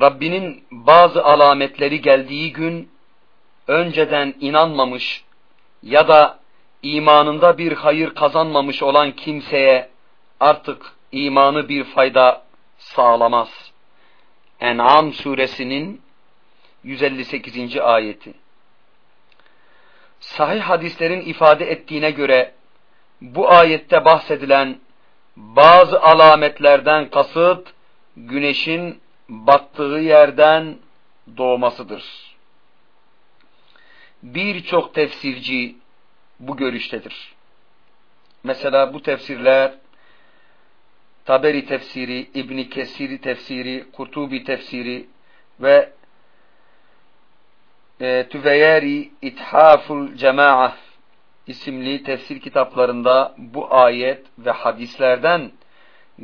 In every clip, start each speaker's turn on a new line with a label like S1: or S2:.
S1: Rabbinin bazı alametleri geldiği gün önceden inanmamış ya da imanında bir hayır kazanmamış olan kimseye artık imanı bir fayda sağlamaz. En'am suresinin 158. ayeti. Sahih hadislerin ifade ettiğine göre bu ayette bahsedilen bazı alametlerden kasıt güneşin battığı yerden doğmasıdır. Birçok tefsirci bu görüştedir. Mesela bu tefsirler Taberi tefsiri, İbni Kesiri tefsiri, Kurtubi tefsiri ve e, Tüveyeri İthaful Cemaah isimli tefsir kitaplarında bu ayet ve hadislerden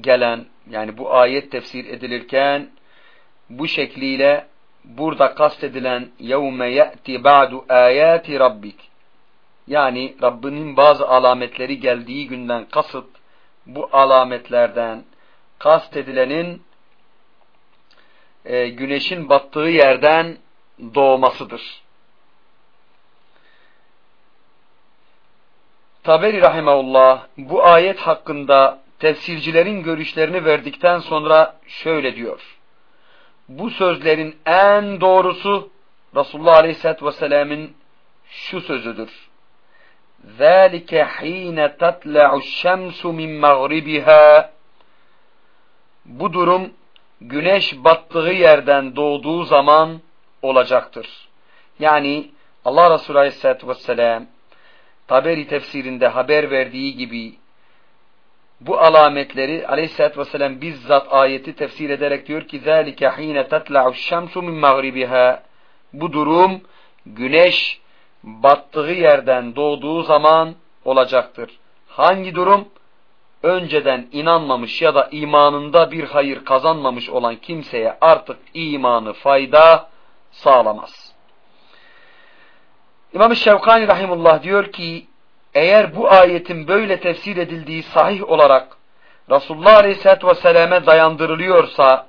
S1: gelen yani bu ayet tefsir edilirken bu şekliyle burada kastedilen yevme ye'ti ba'du ayati rabbik yani Rabbinin bazı alametleri geldiği günden kasıt bu alametlerden kastedilenin e, güneşin battığı yerden doğmasıdır. Taberi rahimeullah bu ayet hakkında tefsircilerin görüşlerini verdikten sonra şöyle diyor Bu sözlerin en doğrusu Resulullah Aleyhisselatü Vesselam'ın şu sözüdür. ذَٰلِكَ ح۪ينَ تَطْلَعُ الشَّمْسُ مِنْ مَغْرِبِهَا Bu durum güneş battığı yerden doğduğu zaman olacaktır. Yani Allah Resulü Aleyhisselatü Vesselam Taberi tefsirinde haber verdiği gibi bu alametleri Aleyhisselatü Vesselam bizzat ayeti tefsir ederek diyor ki ذَٰلِكَ ح۪ينَ تَطْلَعُ الشَّمْسُ مِنْ مَغْرِبِهَا Bu durum güneş battığı yerden doğduğu zaman olacaktır. Hangi durum? Önceden inanmamış ya da imanında bir hayır kazanmamış olan kimseye artık imanı fayda sağlamaz. İmam-ı Şevkani Rahimullah diyor ki eğer bu ayetin böyle tefsir edildiği sahih olarak Resulullah Aleyhisselatü Vesselam'e dayandırılıyorsa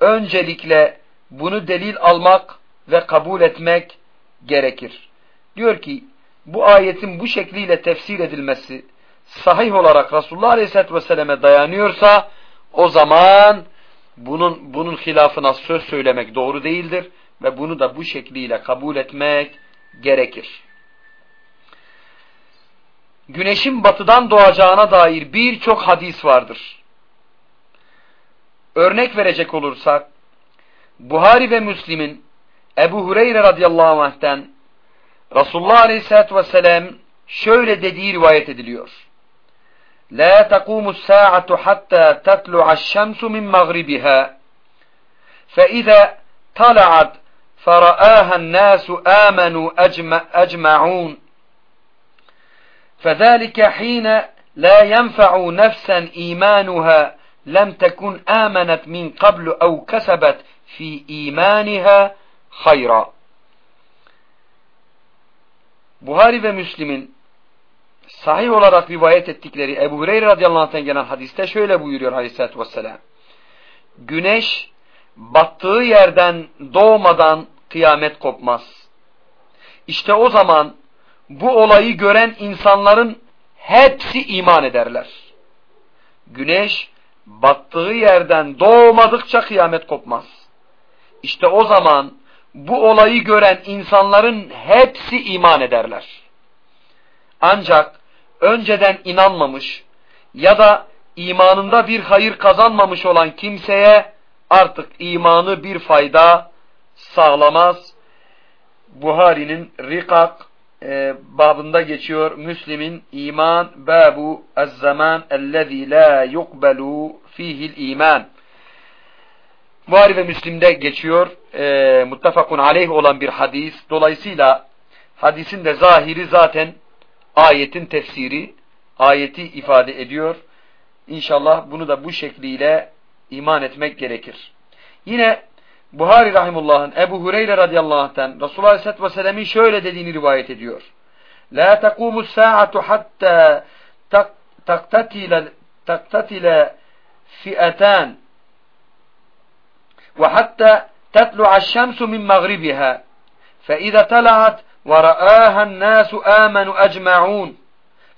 S1: öncelikle bunu delil almak ve kabul etmek gerekir. Diyor ki bu ayetin bu şekliyle tefsir edilmesi sahih olarak Resulullah Aleyhisselatü Vesselam'e dayanıyorsa o zaman bunun, bunun hilafına söz söylemek doğru değildir ve bunu da bu şekliyle kabul etmek gerekir Güneşin batıdan doğacağına dair birçok hadis vardır. Örnek verecek olursak, Buhari ve Müslim'in Ebu Hureyre radıyallahu anh'ten Resulullah aleyhissalatü vesselam şöyle dediği rivayet ediliyor. La taqumu saatu hatta tatlu'a şemsu min magribiha. Fe iza tala'at فرآها الناس آمنوا أجمع أجمعون فذلك حين لا ينفع نفسا إيمانها لم تكن آمنت من قبل أو كسبت في إيمانها خيرا Buhari ve Müslim'in sahih olarak rivayet ettikleri Ebu Hureyre radıyallahu anh'tan gelen hadiste şöyle buyuruyor aleyhissalatü vesselam. Güneş battığı yerden doğmadan kıyamet kopmaz. İşte o zaman bu olayı gören insanların hepsi iman ederler. Güneş battığı yerden doğmadıkça kıyamet kopmaz. İşte o zaman bu olayı gören insanların hepsi iman ederler. Ancak önceden inanmamış ya da imanında bir hayır kazanmamış olan kimseye artık imanı bir fayda sağlamaz. Buhari'nin Rikak e, babında geçiyor. Müslim'in iman babu ez-zaman ellezî la yukbelu fihil iman. Buhari ve Müslim'de geçiyor. E, muttefakun aleyh olan bir hadis. Dolayısıyla hadisin de zahiri zaten ayetin tefsiri. Ayeti ifade ediyor. İnşallah bunu da bu şekliyle iman etmek gerekir. Yine Buhari Rahimullah'ın Ebu Hureyre radıyallahu anh'ten Resulullah Aleyhisselatü Vesselam'ın şöyle dediğini rivayet ediyor. La takumu sa'atu hatta taktatile taktatile fi'atan وحتى تطلع الشمس من مغربها فإذا طلعت ورآها الناس آمنوا أجمعون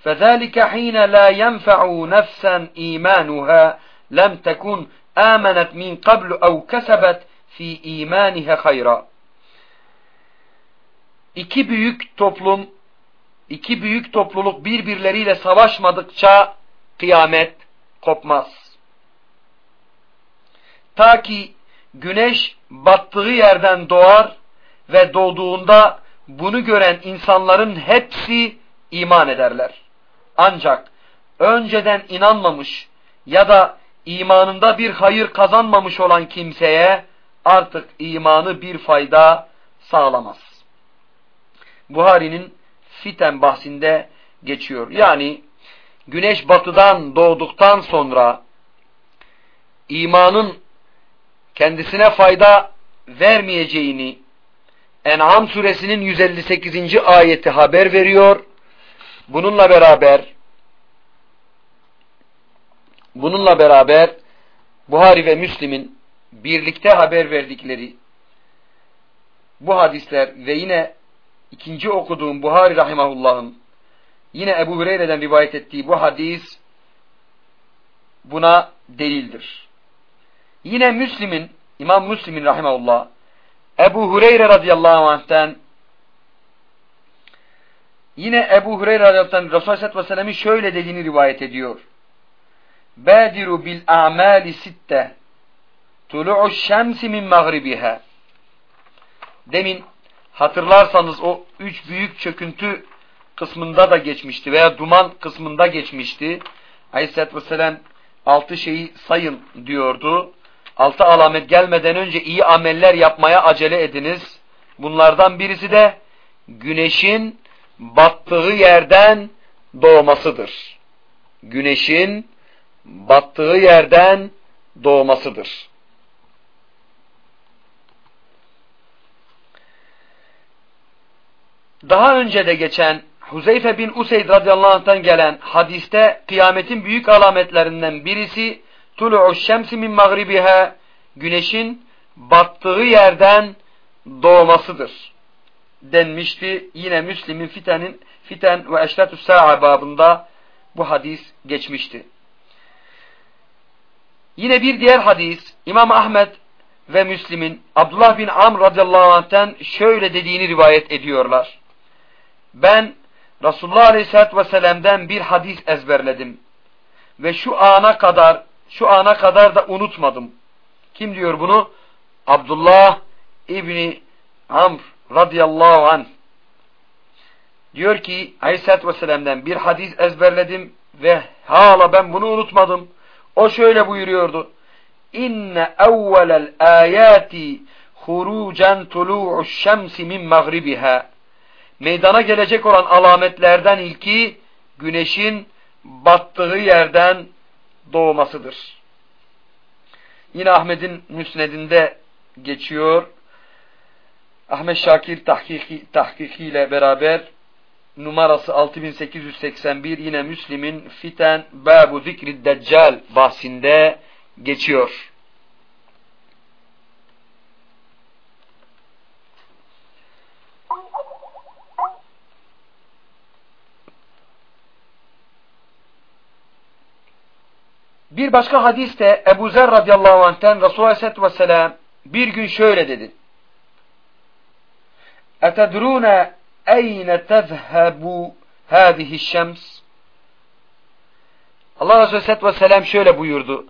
S1: فذلك حين لا ينفع نفسا إيمانها لم تكن آمنت من قبل أو كسبت fi imanihe hayra. İki büyük toplum, iki büyük topluluk birbirleriyle savaşmadıkça kıyamet kopmaz. Ta ki güneş battığı yerden doğar ve doğduğunda bunu gören insanların hepsi iman ederler. Ancak önceden inanmamış ya da imanında bir hayır kazanmamış olan kimseye artık imanı bir fayda sağlamaz. Buhari'nin fiten bahsinde geçiyor. Yani güneş batıdan doğduktan sonra imanın kendisine fayda vermeyeceğini En'am suresinin 158. ayeti haber veriyor. Bununla beraber bununla beraber Buhari ve Müslim'in birlikte haber verdikleri bu hadisler ve yine ikinci okuduğum Buhari Rahimahullah'ın yine Ebu Hureyre'den rivayet ettiği bu hadis buna delildir. Yine Müslim'in, İmam Müslim'in Rahimahullah Ebu Hureyre radıyallahu anh'ten yine Ebu Hureyre radıyallahu anh'ten Resulullah aleyhisselatü vesselam'ın şöyle dediğini rivayet ediyor. Badiru bil a'mali sitte tulu'u şemsi min mağribiha. Demin hatırlarsanız o üç büyük çöküntü kısmında da geçmişti veya duman kısmında geçmişti. Aleyhisselatü Vesselam altı şeyi sayın diyordu. Altı alamet gelmeden önce iyi ameller yapmaya acele ediniz. Bunlardan birisi de güneşin battığı yerden doğmasıdır. Güneşin battığı yerden doğmasıdır. Daha önce de geçen Huzeyfe bin Useyd radıyallahu anh'tan gelen hadiste kıyametin büyük alametlerinden birisi tulu'u şemsi min magribiha güneşin battığı yerden doğmasıdır denmişti. Yine Müslim'in fitenin fiten ve eşratü sa'a babında bu hadis geçmişti. Yine bir diğer hadis İmam Ahmed ve Müslim'in Abdullah bin Amr radıyallahu anh'ten şöyle dediğini rivayet ediyorlar. Ben Resulullah Aleyhisselatü Vesselam'dan bir hadis ezberledim. Ve şu ana kadar, şu ana kadar da unutmadım. Kim diyor bunu? Abdullah İbni Amr radıyallahu anh. Diyor ki Aleyhisselatü Vesselam'dan bir hadis ezberledim ve hala ben bunu unutmadım. O şöyle buyuruyordu. İnne evvelel ayati hurucen tulu'u şemsi min magribiha meydana gelecek olan alametlerden ilki güneşin battığı yerden doğmasıdır. Yine Ahmet'in müsnedinde geçiyor. Ahmet Şakir tahkiki, tahkiki ile beraber numarası 6881 yine Müslim'in Fiten Babu Zikri Deccal bahsinde geçiyor. Bir başka hadiste Ebu Zer radıyallahu anh'ten Resulullah aleyhissalatü vesselam bir gün şöyle dedi. اَتَدْرُونَ اَيْنَ تَذْهَبُ هَذِهِ الشَّمْسِ Allah Resulü aleyhissalatü vesselam şöyle buyurdu.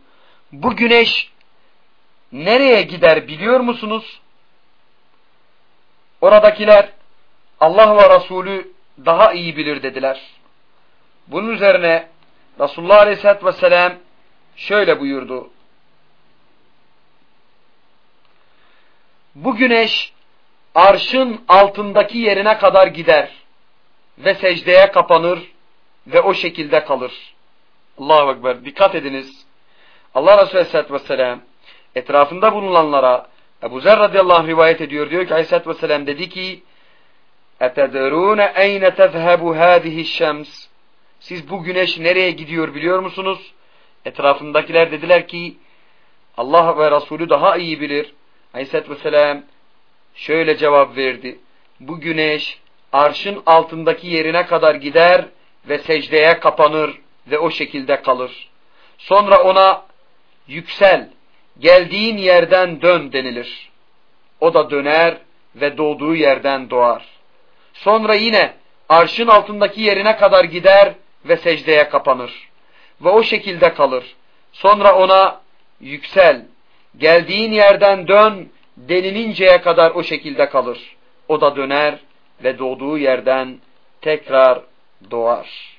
S1: Bu güneş nereye gider biliyor musunuz? Oradakiler Allah ve Resulü daha iyi bilir dediler. Bunun üzerine Resulullah Aleyhisselatü Vesselam şöyle buyurdu. Bu güneş arşın altındaki yerine kadar gider ve secdeye kapanır ve o şekilde kalır. Allahu Ekber. Dikkat ediniz. Allah Resulü Aleyhisselatü Vesselam etrafında bulunanlara Ebu Zer radıyallahu anh rivayet ediyor. Diyor ki Aleyhisselatü Vesselam dedi ki اَتَدَرُونَ اَيْنَ تَذْهَبُ هَذِهِ الشَّمْسِ Siz bu güneş nereye gidiyor biliyor musunuz? Etrafındakiler dediler ki Allah ve Resulü daha iyi bilir. Aleyhisselatü Vesselam şöyle cevap verdi. Bu güneş arşın altındaki yerine kadar gider ve secdeye kapanır ve o şekilde kalır. Sonra ona yüksel, geldiğin yerden dön denilir. O da döner ve doğduğu yerden doğar. Sonra yine arşın altındaki yerine kadar gider ve secdeye kapanır. Ve o şekilde kalır. Sonra ona yüksel, geldiğin yerden dön denilinceye kadar o şekilde kalır. O da döner ve doğduğu yerden tekrar doğar.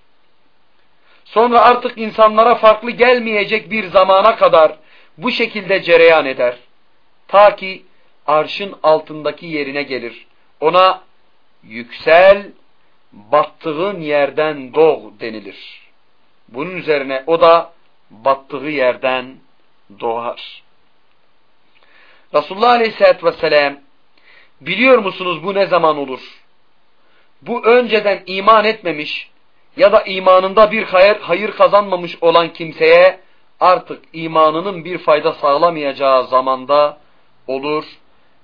S1: Sonra artık insanlara farklı gelmeyecek bir zamana kadar bu şekilde cereyan eder. Ta ki arşın altındaki yerine gelir. Ona yüksel, battığın yerden doğ denilir. Bunun üzerine o da battığı yerden doğar. Resulullah Aleyhisselatü Vesselam biliyor musunuz bu ne zaman olur? Bu önceden iman etmemiş ya da imanında bir hayır, hayır kazanmamış olan kimseye artık imanının bir fayda sağlamayacağı zamanda olur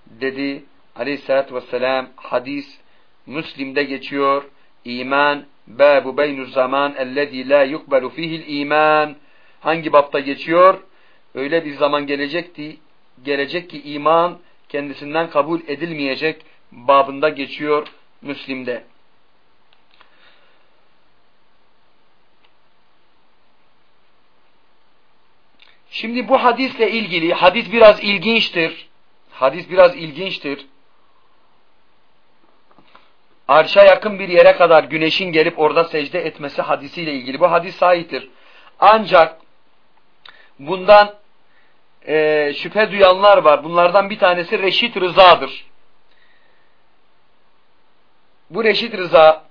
S1: dedi aleyhissalatü vesselam hadis Müslim'de geçiyor iman babu beynu zaman ellezî la yukbelu fihil iman hangi bapta geçiyor öyle bir zaman gelecekti gelecek ki iman kendisinden kabul edilmeyecek babında geçiyor Müslim'de Şimdi bu hadisle ilgili, hadis biraz ilginçtir. Hadis biraz ilginçtir. Arşa yakın bir yere kadar güneşin gelip orada secde etmesi hadisiyle ilgili. Bu hadis sahiptir. Ancak bundan e, şüphe duyanlar var. Bunlardan bir tanesi Reşit Rıza'dır. Bu Reşit Rıza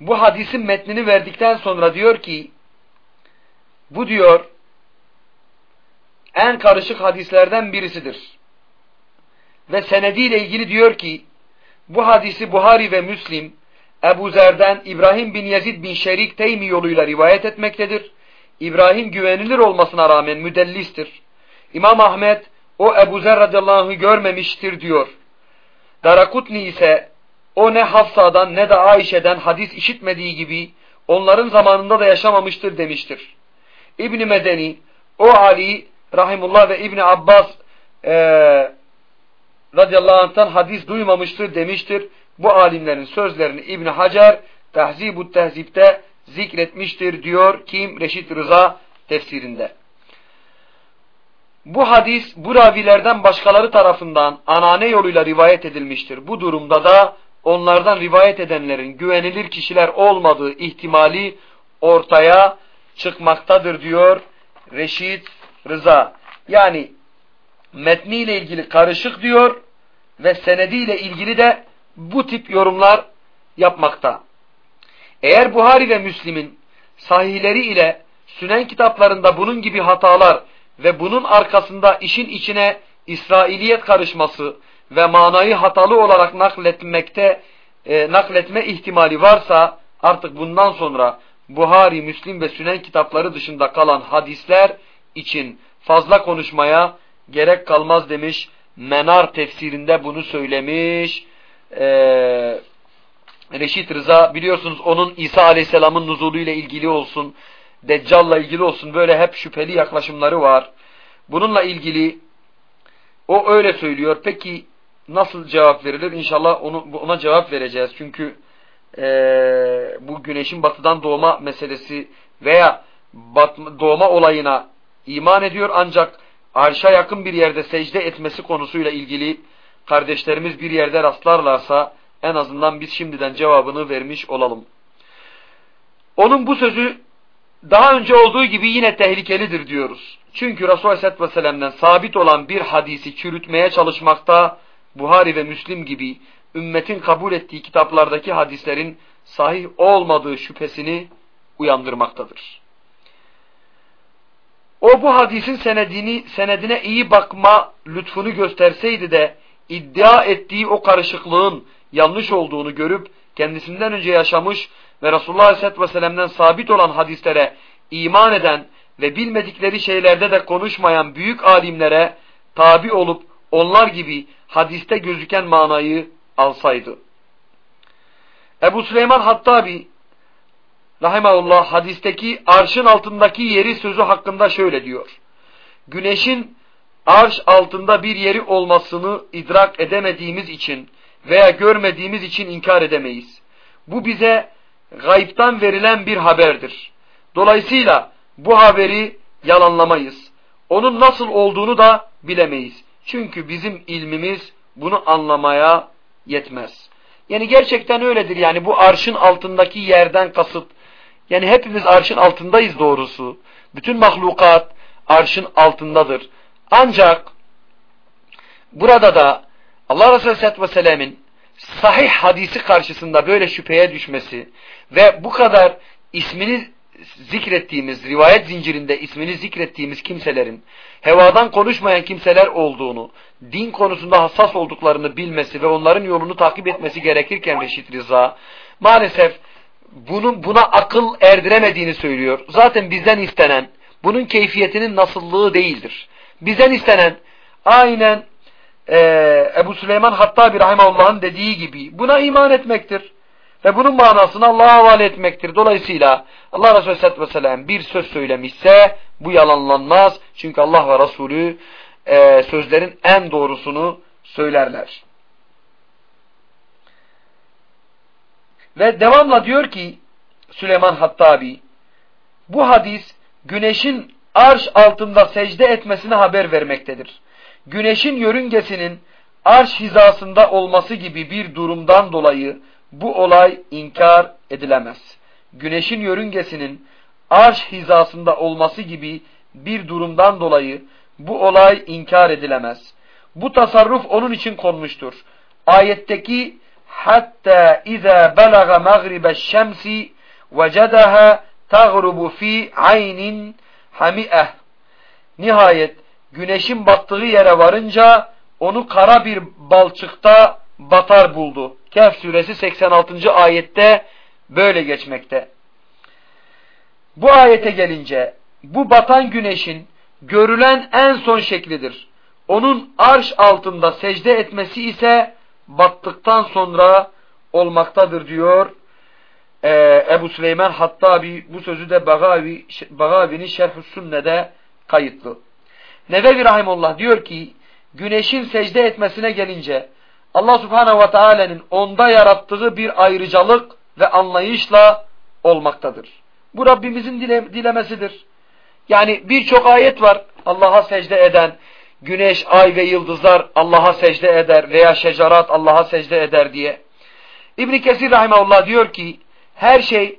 S1: bu hadisin metnini verdikten sonra diyor ki bu diyor en karışık hadislerden birisidir. Ve senediyle ilgili diyor ki bu hadisi Buhari ve Müslim Ebu Zer'den İbrahim bin Yazid bin Şerik Teymi yoluyla rivayet etmektedir. İbrahim güvenilir olmasına rağmen müdellistir. İmam Ahmet o Ebu Zer radıyallahu anh'ı görmemiştir diyor. Darakutni ise o ne Hafsa'dan ne de Ayşe'den hadis işitmediği gibi onların zamanında da yaşamamıştır demiştir. İbni Medeni, o Ali Rahimullah ve İbni Abbas e, radıyallahu anh'tan hadis duymamıştır demiştir. Bu alimlerin sözlerini İbni Hacer Tehzib-u Tehzib'de zikretmiştir diyor kim? Reşit Rıza tefsirinde. Bu hadis bu ravilerden başkaları tarafından anane yoluyla rivayet edilmiştir. Bu durumda da onlardan rivayet edenlerin güvenilir kişiler olmadığı ihtimali ortaya çıkmaktadır diyor Reşit Rıza. Yani metniyle ilgili karışık diyor ve senediyle ilgili de bu tip yorumlar yapmakta. Eğer Buhari ve Müslim'in sahihleri ile Sünen kitaplarında bunun gibi hatalar ve bunun arkasında işin içine İsrailiyet karışması ve manayı hatalı olarak nakletmekte e, nakletme ihtimali varsa artık bundan sonra Buhari, Müslim ve Sünen kitapları dışında kalan hadisler için fazla konuşmaya gerek kalmaz demiş. Menar tefsirinde bunu söylemiş. Ee, Reşit Rıza biliyorsunuz onun İsa Aleyhisselam'ın nuzulu ile ilgili olsun, Deccal'la ilgili olsun böyle hep şüpheli yaklaşımları var. Bununla ilgili o öyle söylüyor. Peki nasıl cevap verilir? İnşallah onu, ona cevap vereceğiz. Çünkü e, bu güneşin batıdan doğma meselesi veya bat, doğma olayına iman ediyor ancak arşa yakın bir yerde secde etmesi konusuyla ilgili kardeşlerimiz bir yerde rastlarlarsa en azından biz şimdiden cevabını vermiş olalım. Onun bu sözü daha önce olduğu gibi yine tehlikelidir diyoruz. Çünkü Resulullah Aleyhisselatü Vesselam'dan sabit olan bir hadisi çürütmeye çalışmakta Buhari ve Müslim gibi ümmetin kabul ettiği kitaplardaki hadislerin sahih olmadığı şüphesini uyandırmaktadır. O bu hadisin senedini, senedine iyi bakma lütfunu gösterseydi de iddia ettiği o karışıklığın yanlış olduğunu görüp kendisinden önce yaşamış ve Resulullah Aleyhisselatü Vesselam'dan sabit olan hadislere iman eden ve bilmedikleri şeylerde de konuşmayan büyük alimlere tabi olup onlar gibi hadiste gözüken manayı alsaydı. Ebu Süleyman Hattabi Rahimahullah hadisteki arşın altındaki yeri sözü hakkında şöyle diyor. Güneşin arş altında bir yeri olmasını idrak edemediğimiz için veya görmediğimiz için inkar edemeyiz. Bu bize gayiptan verilen bir haberdir. Dolayısıyla bu haberi yalanlamayız. Onun nasıl olduğunu da bilemeyiz. Çünkü bizim ilmimiz bunu anlamaya yetmez. Yani gerçekten öyledir. Yani bu arşın altındaki yerden kasıt. Yani hepimiz arşın altındayız doğrusu. Bütün mahlukat arşın altındadır. Ancak burada da Allah Resulü Aleyhisselatü Vesselam'ın sahih hadisi karşısında böyle şüpheye düşmesi ve bu kadar ismini zikrettiğimiz, rivayet zincirinde ismini zikrettiğimiz kimselerin hevadan konuşmayan kimseler olduğunu, din konusunda hassas olduklarını bilmesi ve onların yolunu takip etmesi gerekirken Reşit Rıza maalesef bunun buna akıl erdiremediğini söylüyor. Zaten bizden istenen bunun keyfiyetinin nasıllığı değildir. Bizden istenen aynen e, Ebu Süleyman Hattabi Rahimahullah'ın dediği gibi buna iman etmektir. Ve bunun manasını Allah'a havale etmektir. Dolayısıyla Allah Resulü Aleyhisselatü Vesselam bir söz söylemişse bu yalanlanmaz. Çünkü Allah ve Resulü e, sözlerin en doğrusunu söylerler. Ve devamla diyor ki Süleyman Hattabi bu hadis güneşin arş altında secde etmesine haber vermektedir. Güneşin yörüngesinin arş hizasında olması gibi bir durumdan dolayı bu olay inkar edilemez. Güneşin yörüngesinin arş hizasında olması gibi bir durumdan dolayı bu olay inkar edilemez. Bu tasarruf onun için konmuştur. Ayetteki hatta iza balaga magribeş şemsi vecedaha tagrubu fi aynin hami'eh. Nihayet güneşin battığı yere varınca onu kara bir balçıkta batar buldu. Kehf suresi 86. ayette böyle geçmekte. Bu ayete gelince bu batan güneşin görülen en son şeklidir. Onun arş altında secde etmesi ise battıktan sonra olmaktadır diyor ee, Ebu Süleyman Hattabi bu sözü de Bagavi, Bagavi'nin Şerh-ü Sünne'de kayıtlı. Nevevi Rahimullah diyor ki güneşin secde etmesine gelince Allah Subhanahu ve Teala'nın onda yarattığı bir ayrıcalık ve anlayışla olmaktadır. Bu Rabbimizin dile, dilemesidir. Yani birçok ayet var Allah'a secde eden, güneş, ay ve yıldızlar Allah'a secde eder veya şecarat Allah'a secde eder diye. İbn Kesir rahimehullah diyor ki her şey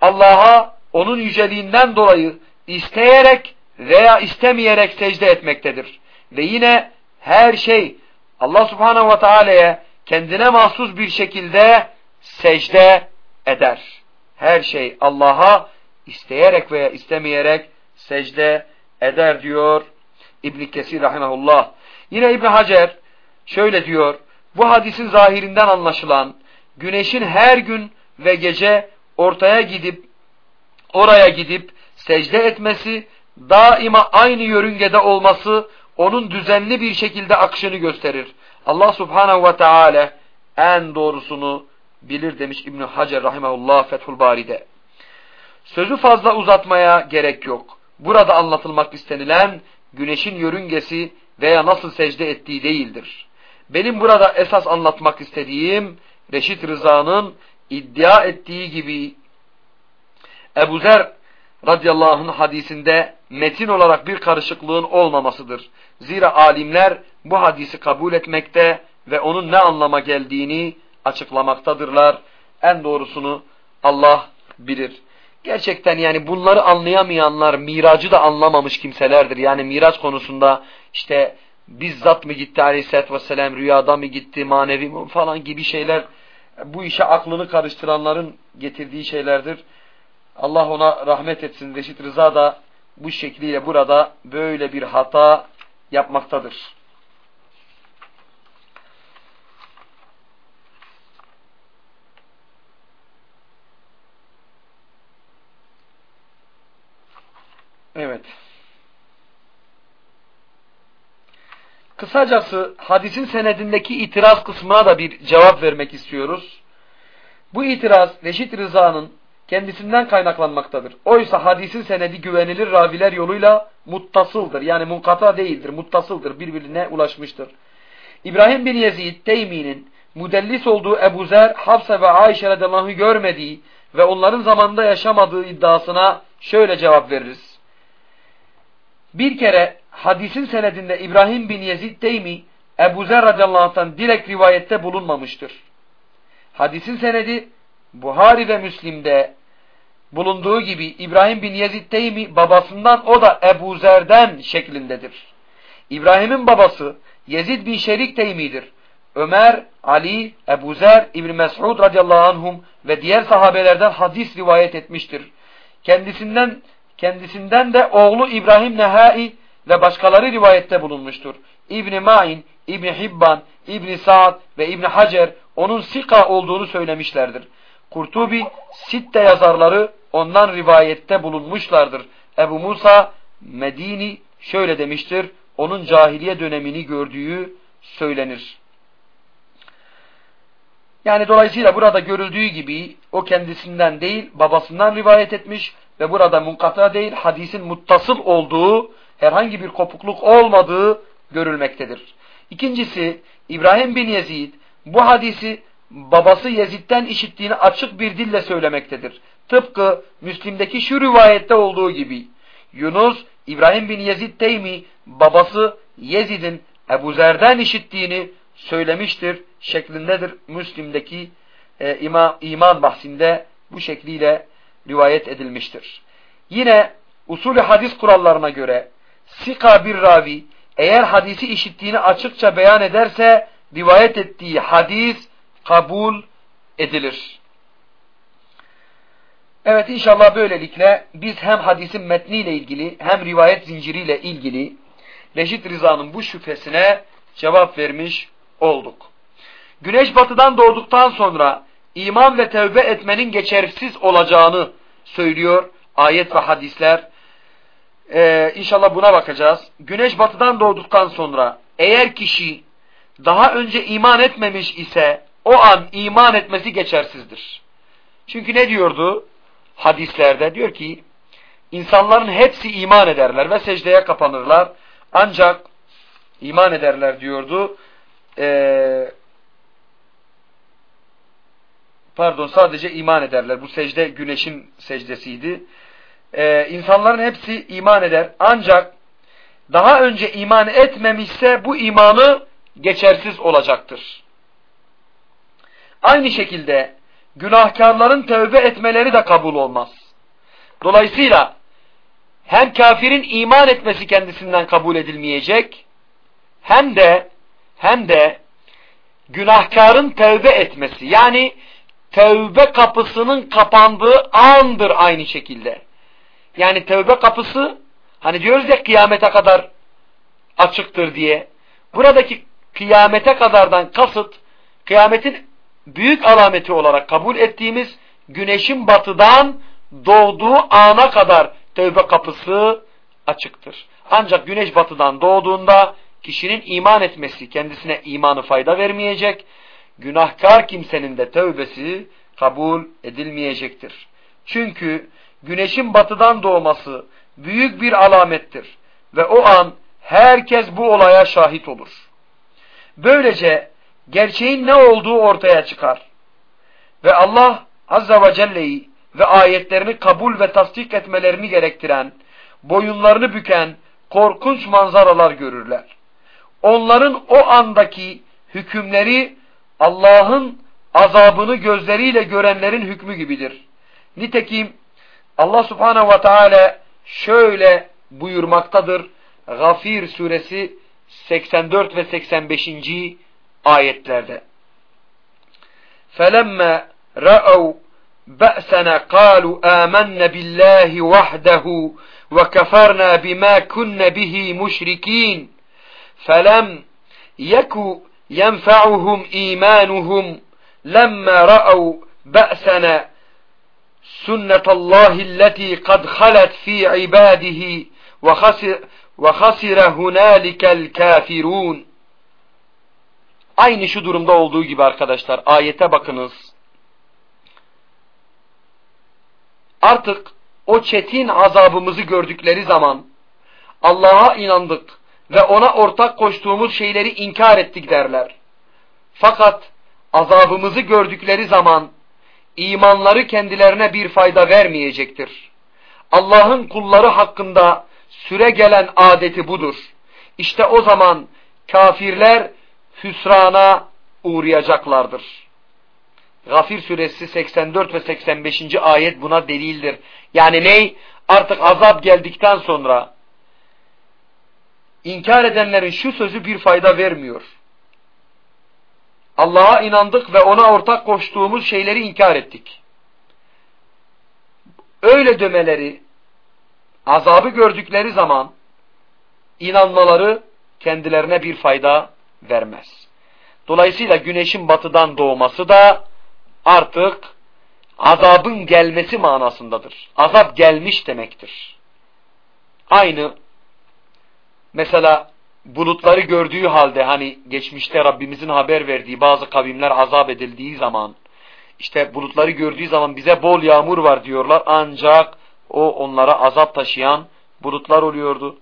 S1: Allah'a onun yüceliğinden dolayı isteyerek veya istemeyerek secde etmektedir. Ve yine her şey Allah subhanehu ve teala'ya kendine mahsus bir şekilde secde eder. Her şey Allah'a isteyerek veya istemeyerek secde eder diyor İbn Kesir rahimehullah. Yine İbn Hacer şöyle diyor. Bu hadisin zahirinden anlaşılan güneşin her gün ve gece ortaya gidip oraya gidip secde etmesi, daima aynı yörüngede olması onun düzenli bir şekilde akışını gösterir. Allah subhanehu ve teala en doğrusunu bilir demiş İbn Hacer rahimehullah Fethul Bari'de. Sözü fazla uzatmaya gerek yok. Burada anlatılmak istenilen güneşin yörüngesi veya nasıl secde ettiği değildir. Benim burada esas anlatmak istediğim Reşit Rıza'nın iddia ettiği gibi Ebu Zer radıyallahu anh hadisinde metin olarak bir karışıklığın olmamasıdır. Zira alimler bu hadisi kabul etmekte ve onun ne anlama geldiğini açıklamaktadırlar. En doğrusunu Allah bilir. Gerçekten yani bunları anlayamayanlar miracı da anlamamış kimselerdir. Yani miraç konusunda işte bizzat mı gitti aleyhissalatü vesselam rüyada mı gitti manevi mi falan gibi şeyler bu işe aklını karıştıranların getirdiği şeylerdir. Allah ona rahmet etsin. Reşit Rıza da bu şekliyle burada böyle bir hata yapmaktadır. Evet. Kısacası hadisin senedindeki itiraz kısmına da bir cevap vermek istiyoruz. Bu itiraz Reşit Rıza'nın kendisinden kaynaklanmaktadır. Oysa hadisin senedi güvenilir raviler yoluyla muttasıldır. Yani munkata değildir, muttasıldır, birbirine ulaşmıştır. İbrahim bin Yezid Teymi'nin müdellis olduğu Ebu Zer, Hafsa ve Ayşe radıyallahu görmediği ve onların zamanında yaşamadığı iddiasına şöyle cevap veririz. Bir kere hadisin senedinde İbrahim bin Yezid Teymi Ebu Zer radıyallahu anh'tan direkt rivayette bulunmamıştır. Hadisin senedi Buhari ve Müslim'de bulunduğu gibi İbrahim bin Yezid Teymi babasından o da Ebu Zer'den şeklindedir. İbrahim'in babası Yezid bin Şerik Teymi'dir. Ömer, Ali, Ebu Zer, İbn Mes'ud radıyallahu anhum ve diğer sahabelerden hadis rivayet etmiştir. Kendisinden kendisinden de oğlu İbrahim Nehai ve başkaları rivayette bulunmuştur. İbn Ma'in, İbn Hibban, İbn Sa'd ve İbn Hacer onun sika olduğunu söylemişlerdir. Kurtubi sitte yazarları ondan rivayette bulunmuşlardır. Ebu Musa Medini şöyle demiştir. Onun cahiliye dönemini gördüğü söylenir. Yani dolayısıyla burada görüldüğü gibi o kendisinden değil babasından rivayet etmiş ve burada munkata değil hadisin muttasıl olduğu herhangi bir kopukluk olmadığı görülmektedir. İkincisi İbrahim bin Yezid bu hadisi babası Yezid'den işittiğini açık bir dille söylemektedir. Tıpkı Müslim'deki şu rivayette olduğu gibi Yunus İbrahim bin Yezid Teymi babası Yezid'in Ebu Zer'den işittiğini söylemiştir şeklindedir. Müslim'deki e, ima, iman bahsinde bu şekliyle rivayet edilmiştir. Yine usulü hadis kurallarına göre sika bir ravi eğer hadisi işittiğini açıkça beyan ederse rivayet ettiği hadis kabul edilir. Evet inşallah böylelikle biz hem hadisin metniyle ilgili hem rivayet zinciriyle ilgili Reşit Rıza'nın bu şüphesine cevap vermiş olduk. Güneş batıdan doğduktan sonra iman ve tevbe etmenin geçersiz olacağını söylüyor ayet ve hadisler. Ee, inşallah buna bakacağız. Güneş batıdan doğduktan sonra eğer kişi daha önce iman etmemiş ise o an iman etmesi geçersizdir. Çünkü ne diyordu hadislerde? Diyor ki insanların hepsi iman ederler ve secdeye kapanırlar. Ancak iman ederler diyordu. Ee, pardon sadece iman ederler. Bu secde güneşin secdesiydi. Ee, insanların hepsi iman eder. Ancak daha önce iman etmemişse bu imanı geçersiz olacaktır. Aynı şekilde günahkarların tövbe etmeleri de kabul olmaz. Dolayısıyla hem kafirin iman etmesi kendisinden kabul edilmeyecek hem de hem de günahkarın tövbe etmesi yani tövbe kapısının kapandığı andır aynı şekilde. Yani tövbe kapısı hani diyoruz ya kıyamete kadar açıktır diye. Buradaki kıyamete kadardan kasıt kıyametin büyük alameti olarak kabul ettiğimiz güneşin batıdan doğduğu ana kadar tövbe kapısı açıktır. Ancak güneş batıdan doğduğunda kişinin iman etmesi kendisine imanı fayda vermeyecek, günahkar kimsenin de tövbesi kabul edilmeyecektir. Çünkü güneşin batıdan doğması büyük bir alamettir ve o an herkes bu olaya şahit olur. Böylece gerçeğin ne olduğu ortaya çıkar. Ve Allah Azza ve Celle'yi ve ayetlerini kabul ve tasdik etmelerini gerektiren, boyunlarını büken korkunç manzaralar görürler. Onların o andaki hükümleri Allah'ın azabını gözleriyle görenlerin hükmü gibidir. Nitekim Allah subhanehu ve teala şöyle buyurmaktadır. Gafir suresi 84 ve 85 ayetlerde. فَلَمَّا رَأَوْا بَأْسَنَا قَالُوا آمَنَّ بِاللّٰهِ وَحْدَهُ وَكَفَرْنَا بِمَا كُنَّ بِهِ مُشْرِكِينَ فَلَمْ يَكُ يَنْفَعُهُمْ إِيمَانُهُمْ لَمَّا رَأَوْا بَأْسَنَا sunnetallahi allati kad halet fi ibadihi ve hasir ve hasire hunalikel kafirun. Aynı şu durumda olduğu gibi arkadaşlar ayete bakınız. Artık o çetin azabımızı gördükleri zaman Allah'a inandık ve ona ortak koştuğumuz şeyleri inkar ettik derler. Fakat azabımızı gördükleri zaman imanları kendilerine bir fayda vermeyecektir. Allah'ın kulları hakkında süre gelen adeti budur. İşte o zaman kafirler hüsrana uğrayacaklardır. Gafir suresi 84 ve 85. ayet buna delildir. Yani ney? Artık azap geldikten sonra inkar edenlerin şu sözü bir fayda vermiyor. Allah'a inandık ve ona ortak koştuğumuz şeyleri inkar ettik. Öyle demeleri, azabı gördükleri zaman inanmaları kendilerine bir fayda vermez. Dolayısıyla güneşin batıdan doğması da artık azabın gelmesi manasındadır. Azap gelmiş demektir. Aynı mesela bulutları gördüğü halde hani geçmişte Rabbimizin haber verdiği bazı kavimler azap edildiği zaman işte bulutları gördüğü zaman bize bol yağmur var diyorlar ancak o onlara azap taşıyan bulutlar oluyordu.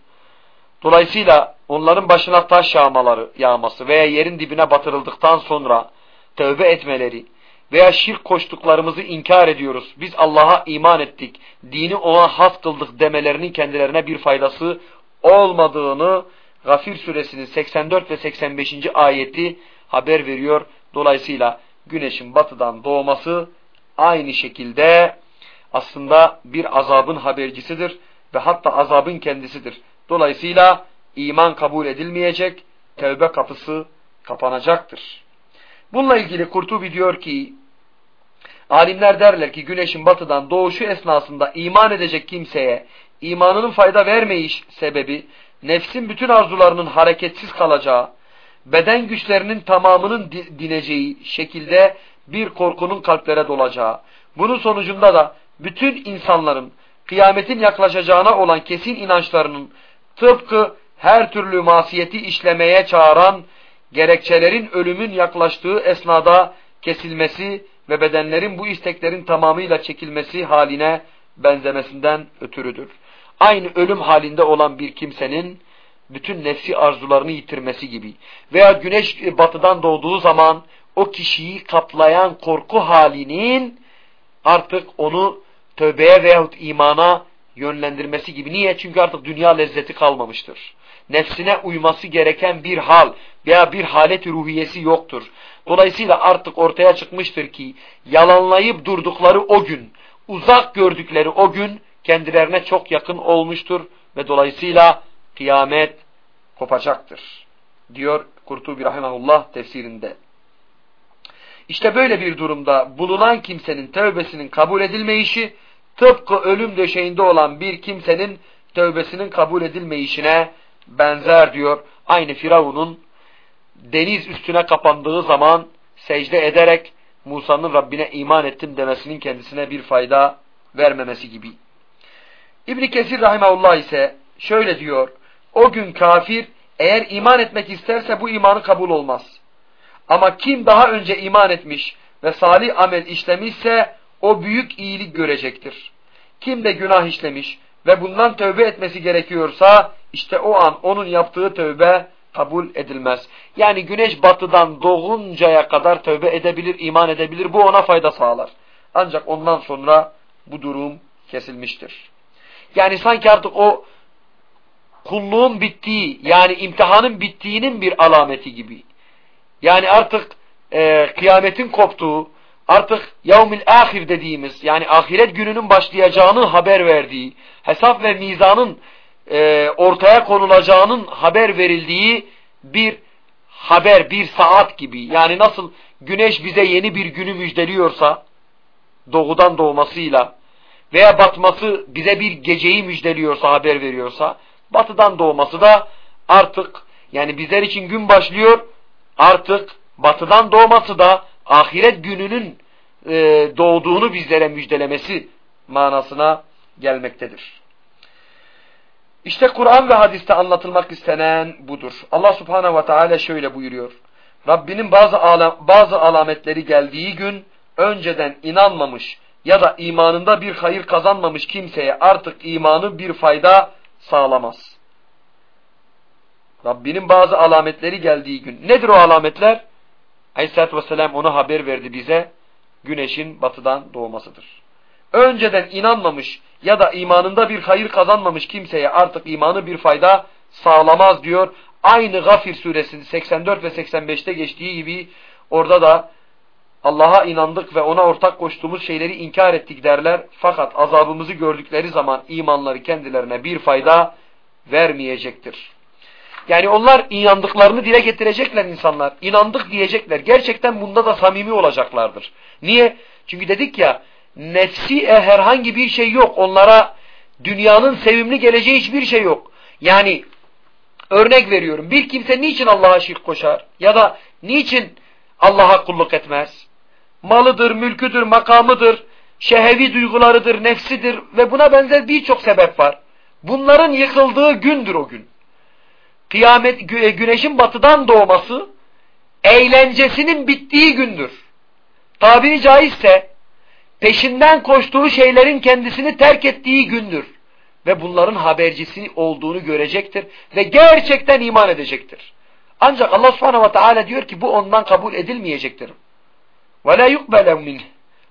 S1: Dolayısıyla onların başına taş yağmaları, yağması veya yerin dibine batırıldıktan sonra tövbe etmeleri veya şirk koştuklarımızı inkar ediyoruz. Biz Allah'a iman ettik, dini ona has kıldık demelerinin kendilerine bir faydası olmadığını Gafir suresinin 84 ve 85. ayeti haber veriyor. Dolayısıyla güneşin batıdan doğması aynı şekilde aslında bir azabın habercisidir ve hatta azabın kendisidir. Dolayısıyla iman kabul edilmeyecek, tevbe kapısı kapanacaktır. Bununla ilgili Kurtubi diyor ki, alimler derler ki güneşin batıdan doğuşu esnasında iman edecek kimseye imanının fayda vermeyiş sebebi nefsin bütün arzularının hareketsiz kalacağı, beden güçlerinin tamamının dineceği şekilde bir korkunun kalplere dolacağı, bunun sonucunda da bütün insanların kıyametin yaklaşacağına olan kesin inançlarının tıpkı her türlü masiyeti işlemeye çağıran gerekçelerin ölümün yaklaştığı esnada kesilmesi ve bedenlerin bu isteklerin tamamıyla çekilmesi haline benzemesinden ötürüdür aynı ölüm halinde olan bir kimsenin bütün nefsi arzularını yitirmesi gibi veya güneş batıdan doğduğu zaman o kişiyi kaplayan korku halinin artık onu tövbeye veyahut imana yönlendirmesi gibi. Niye? Çünkü artık dünya lezzeti kalmamıştır. Nefsine uyması gereken bir hal veya bir halet ruhiyesi yoktur. Dolayısıyla artık ortaya çıkmıştır ki yalanlayıp durdukları o gün, uzak gördükleri o gün kendilerine çok yakın olmuştur ve dolayısıyla kıyamet kopacaktır. Diyor Kurtubi Rahimahullah tefsirinde. İşte böyle bir durumda bulunan kimsenin tövbesinin kabul edilmeyişi tıpkı ölüm döşeğinde olan bir kimsenin tövbesinin kabul edilmeyişine benzer diyor. Aynı Firavun'un deniz üstüne kapandığı zaman secde ederek Musa'nın Rabbine iman ettim demesinin kendisine bir fayda vermemesi gibi. İbn Kesir rahimehullah ise şöyle diyor. O gün kafir eğer iman etmek isterse bu imanı kabul olmaz. Ama kim daha önce iman etmiş ve salih amel işlemişse o büyük iyilik görecektir. Kim de günah işlemiş ve bundan tövbe etmesi gerekiyorsa işte o an onun yaptığı tövbe kabul edilmez. Yani güneş batıdan doğuncaya kadar tövbe edebilir, iman edebilir. Bu ona fayda sağlar. Ancak ondan sonra bu durum kesilmiştir. Yani sanki artık o kulluğun bittiği yani imtihanın bittiğinin bir alameti gibi. Yani artık e, kıyametin koptuğu, artık yevmil ahir dediğimiz yani ahiret gününün başlayacağını haber verdiği, hesap ve mizanın e, ortaya konulacağının haber verildiği bir haber, bir saat gibi. Yani nasıl güneş bize yeni bir günü müjdeliyorsa, doğudan doğmasıyla, veya batması bize bir geceyi müjdeliyorsa, haber veriyorsa, batıdan doğması da artık yani bizler için gün başlıyor, artık batıdan doğması da ahiret gününün e, doğduğunu bizlere müjdelemesi manasına gelmektedir. İşte Kur'an ve hadiste anlatılmak istenen budur. Allah subhanehu ve teala şöyle buyuruyor. Rabbinin bazı, alam, bazı alametleri geldiği gün önceden inanmamış ya da imanında bir hayır kazanmamış kimseye artık imanı bir fayda sağlamaz. Rabbinin bazı alametleri geldiği gün. Nedir o alametler? Aleyhisselatü Vesselam onu haber verdi bize. Güneşin batıdan doğmasıdır. Önceden inanmamış ya da imanında bir hayır kazanmamış kimseye artık imanı bir fayda sağlamaz diyor. Aynı Gafir suresinin 84 ve 85'te geçtiği gibi orada da Allah'a inandık ve ona ortak koştuğumuz şeyleri inkar ettik derler. Fakat azabımızı gördükleri zaman imanları kendilerine bir fayda vermeyecektir. Yani onlar inandıklarını dile getirecekler insanlar. İnandık diyecekler. Gerçekten bunda da samimi olacaklardır. Niye? Çünkü dedik ya nefsi e herhangi bir şey yok. Onlara dünyanın sevimli geleceği hiçbir şey yok. Yani örnek veriyorum. Bir kimse niçin Allah'a şirk koşar? Ya da niçin Allah'a kulluk etmez? Malıdır, mülküdür, makamıdır, şehevi duygularıdır, nefsidir ve buna benzer birçok sebep var. Bunların yıkıldığı gündür o gün. Kıyamet e, güneşin batıdan doğması eğlencesinin bittiği gündür. Tabiri caizse peşinden koştuğu şeylerin kendisini terk ettiği gündür. Ve bunların habercisi olduğunu görecektir ve gerçekten iman edecektir. Ancak Allah subhanahu ve teala diyor ki bu ondan kabul edilmeyecektir. Ve la yukbele.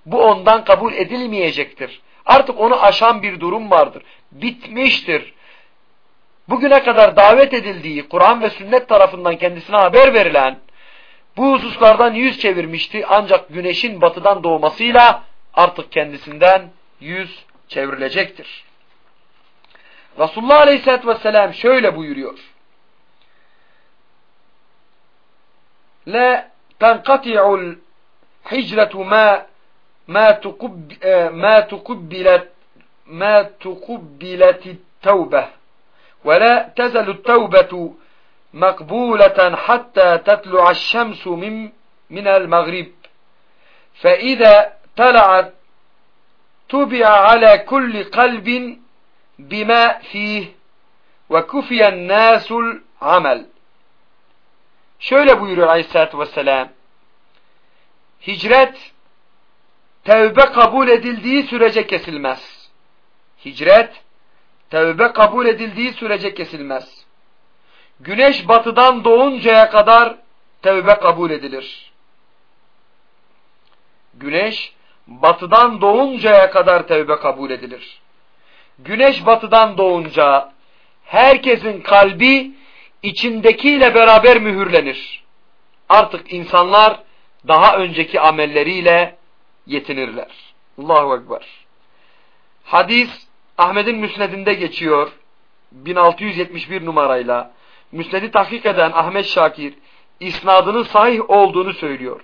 S1: Bu ondan kabul edilmeyecektir. Artık onu aşan bir durum vardır. Bitmiştir. Bugüne kadar davet edildiği Kur'an ve sünnet tarafından kendisine haber verilen bu hususlardan yüz çevirmişti ancak güneşin batıdan doğmasıyla artık kendisinden yüz çevrilecektir. Resulullah Aleyhisselatü Vesselam şöyle buyuruyor. La tenkati'ul حجرة ما ما تقب آه، ما تقبلت ما تقبلت التوبة. ولا تزل التوبة مقبولة حتى تطلع الشمس من من المغرب. فإذا طلعت تبع على كل قلب بما فيه وكفي الناس العمل. şöyle عليه الصلاة والسلام؟ Hicret tevbe kabul edildiği sürece kesilmez. Hicret tevbe kabul edildiği sürece kesilmez güneş batıdan doğuncaya kadar tevbe kabul edilir. Güneş batıdan doğuncaya kadar tevbe kabul edilir. Güneş batıdan doğunca herkesin kalbi içindekiyle beraber mühürlenir. Artık insanlar daha önceki amelleriyle yetinirler. Allahu Ekber. Hadis Ahmet'in müsnedinde geçiyor. 1671 numarayla. Müsned'i tahkik eden Ahmet Şakir isnadının sahih olduğunu söylüyor.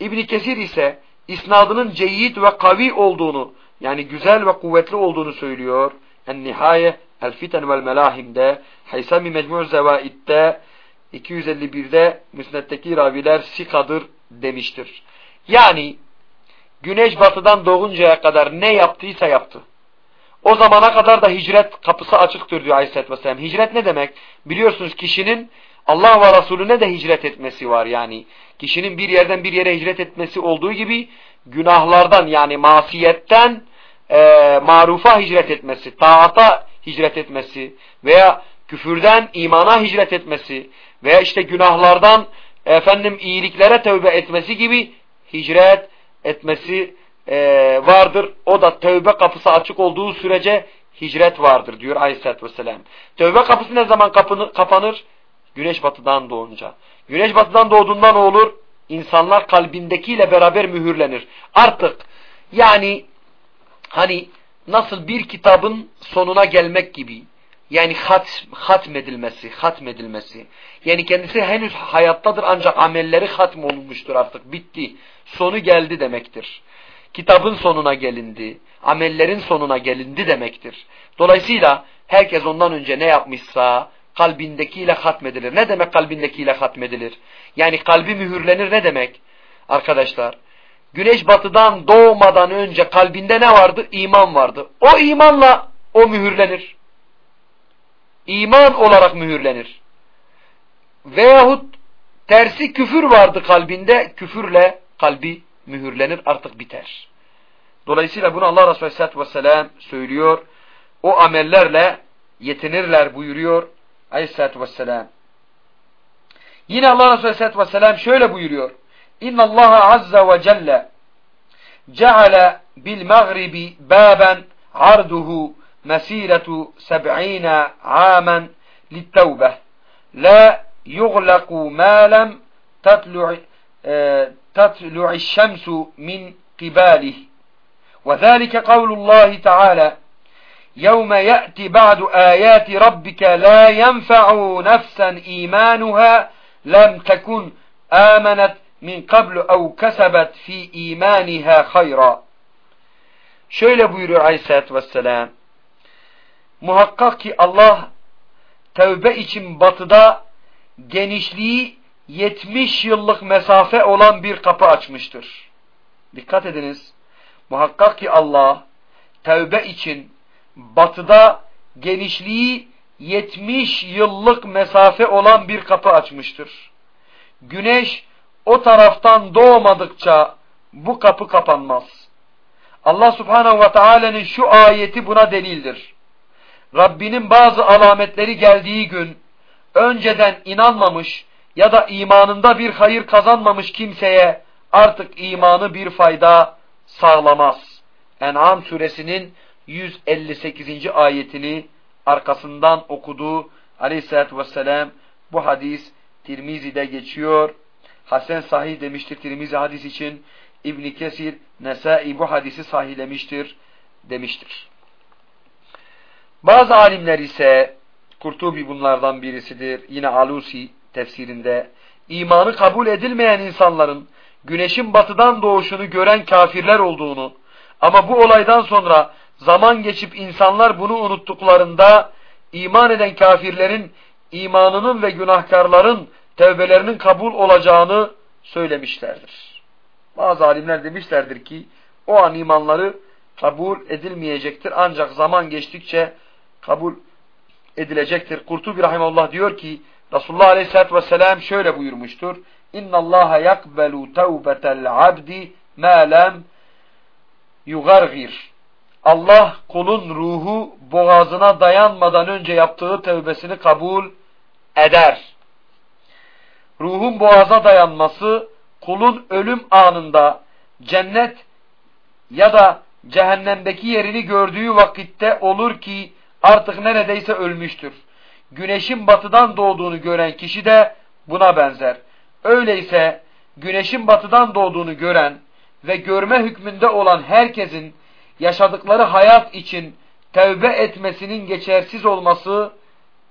S1: İbn Kesir ise isnadının ceyyid ve kavi olduğunu yani güzel ve kuvvetli olduğunu söylüyor. En nihaye El Fiten vel Melahim'de Haysami Mecmu' Zevaid'de 251'de Müsned'deki raviler sikadır demiştir. Yani güneş batıdan doğuncaya kadar ne yaptıysa yaptı. O zamana kadar da hicret kapısı açıktır diyor Aleyhisselatü Vesselam. Hicret ne demek? Biliyorsunuz kişinin Allah ve Resulüne de hicret etmesi var yani. Kişinin bir yerden bir yere hicret etmesi olduğu gibi günahlardan yani masiyetten e, marufa hicret etmesi, taata hicret etmesi veya küfürden imana hicret etmesi veya işte günahlardan efendim iyiliklere tövbe etmesi gibi hicret etmesi e, vardır. O da tövbe kapısı açık olduğu sürece hicret vardır diyor Aleyhisselatü Vesselam. Tövbe kapısı ne zaman kapını, kapanır? Güneş batıdan doğunca. Güneş batıdan doğduğunda ne olur? İnsanlar kalbindekiyle beraber mühürlenir. Artık yani hani nasıl bir kitabın sonuna gelmek gibi yani hat, hatmedilmesi, hatmedilmesi. Yani kendisi henüz hayattadır ancak amelleri hatm olmuştur artık. Bitti. Sonu geldi demektir kitabın sonuna gelindi, amellerin sonuna gelindi demektir. Dolayısıyla herkes ondan önce ne yapmışsa kalbindekiyle hatmedilir. Ne demek kalbindekiyle hatmedilir? Yani kalbi mühürlenir ne demek? Arkadaşlar, güneş batıdan doğmadan önce kalbinde ne vardı? İman vardı. O imanla o mühürlenir. İman olarak mühürlenir. Veyahut tersi küfür vardı kalbinde, küfürle kalbi mühürlenir, artık biter. Dolayısıyla bunu Allah Resulü Aleyhisselatü Vesselam söylüyor. O amellerle yetinirler buyuruyor Aleyhisselatü Vesselam. Yine Allah Resulü Aleyhisselatü Vesselam şöyle buyuruyor. İnna Allah azze ve celle ceale bil mağribi baben arduhu مسيرة سبعين عاما للتوبة. لا يغلق ما لم تطلع, آه، تطلع الشمس من قباله. وذلك قول الله تعالى يوم يأتي بعد آيات ربك لا ينفع نفسا إيمانها لم تكن آمنت من قبل أو كسبت في إيمانها خيرا. şöyle buyuruyor Aleyhisselatü Vesselam Muhakkak ki Allah tevbe için batıda genişliği 70 yıllık mesafe olan bir kapı açmıştır. Dikkat ediniz. Muhakkak ki Allah tevbe için batıda genişliği 70 yıllık mesafe olan bir kapı açmıştır. Güneş o taraftan doğmadıkça bu kapı kapanmaz. Allah subhanehu ve teala'nın şu ayeti buna delildir. Rabbinin bazı alametleri geldiği gün önceden inanmamış ya da imanında bir hayır kazanmamış kimseye artık imanı bir fayda sağlamaz. En'am suresinin 158. ayetini arkasından okudu aleyhissalatü vesselam bu hadis Tirmizi'de geçiyor Hasen sahih demiştir Tirmizi hadis için. İbni Kesir, Nesai bu hadisi sahihlemiştir demiştir. Bazı alimler ise Kurtubi bunlardan birisidir. Yine Alusi tefsirinde imanı kabul edilmeyen insanların güneşin batıdan doğuşunu gören kafirler olduğunu ama bu olaydan sonra zaman geçip insanlar bunu unuttuklarında iman eden kafirlerin imanının ve günahkarların tevbelerinin kabul olacağını söylemişlerdir. Bazı alimler demişlerdir ki o an imanları kabul edilmeyecektir. Ancak zaman geçtikçe kabul edilecektir. Kurtubi Rahimullah diyor ki Resulullah Aleyhisselatü Vesselam şöyle buyurmuştur. İnna Allah yakbelu tevbetel abdi ma lem yugargir. Allah kulun ruhu boğazına dayanmadan önce yaptığı tevbesini kabul eder ruhun boğaza dayanması kulun ölüm anında cennet ya da cehennemdeki yerini gördüğü vakitte olur ki artık neredeyse ölmüştür. Güneşin batıdan doğduğunu gören kişi de buna benzer. Öyleyse güneşin batıdan doğduğunu gören ve görme hükmünde olan herkesin yaşadıkları hayat için tevbe etmesinin geçersiz olması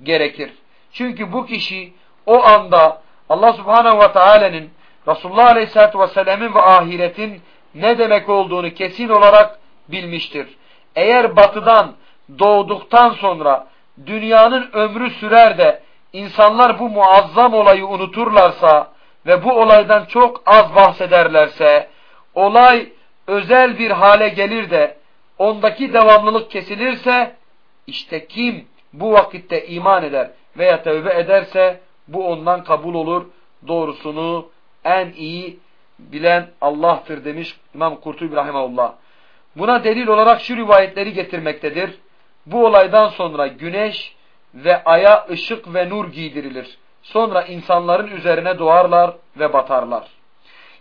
S1: gerekir. Çünkü bu kişi o anda Allah subhanehu ve teala'nın Resulullah aleyhissalatü vesselam'ın ve ahiretin ne demek olduğunu kesin olarak bilmiştir. Eğer batıdan doğduktan sonra dünyanın ömrü sürer de insanlar bu muazzam olayı unuturlarsa ve bu olaydan çok az bahsederlerse olay özel bir hale gelir de ondaki devamlılık kesilirse işte kim bu vakitte iman eder veya tövbe ederse bu ondan kabul olur. Doğrusunu en iyi bilen Allah'tır demiş İmam Kurtubi Rahimahullah. Buna delil olarak şu rivayetleri getirmektedir. Bu olaydan sonra güneş ve aya ışık ve nur giydirilir. Sonra insanların üzerine doğarlar ve batarlar.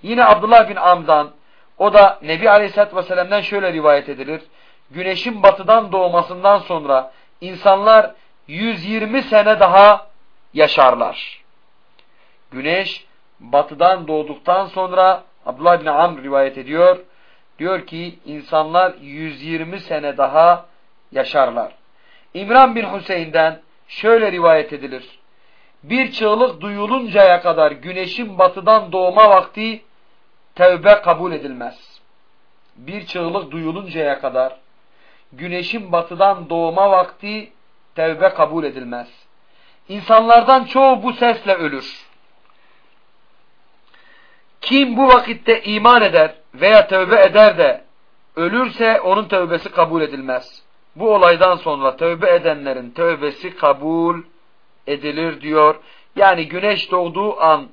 S1: Yine Abdullah bin Am'dan, o da Nebi Aleyhisselatü Vesselam'dan şöyle rivayet edilir. Güneşin batıdan doğmasından sonra insanlar 120 sene daha yaşarlar. Güneş batıdan doğduktan sonra Abdullah bin Amr rivayet ediyor. Diyor ki insanlar 120 sene daha yaşarlar. İmran bin Hüseyin'den şöyle rivayet edilir. Bir çığlık duyuluncaya kadar güneşin batıdan doğma vakti tevbe kabul edilmez. Bir çığlık duyuluncaya kadar güneşin batıdan doğma vakti tevbe kabul edilmez. İnsanlardan çoğu bu sesle ölür. Kim bu vakitte iman eder veya tövbe eder de ölürse onun tövbesi kabul edilmez. Bu olaydan sonra tövbe edenlerin tövbesi kabul edilir diyor. Yani güneş doğduğu an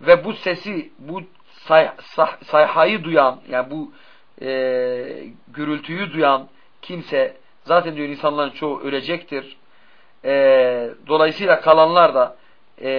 S1: ve bu sesi, bu say, say, sayhayı duyan, yani bu e, gürültüyü duyan kimse, zaten diyor insanların çoğu ölecektir. E, dolayısıyla kalanlar da e,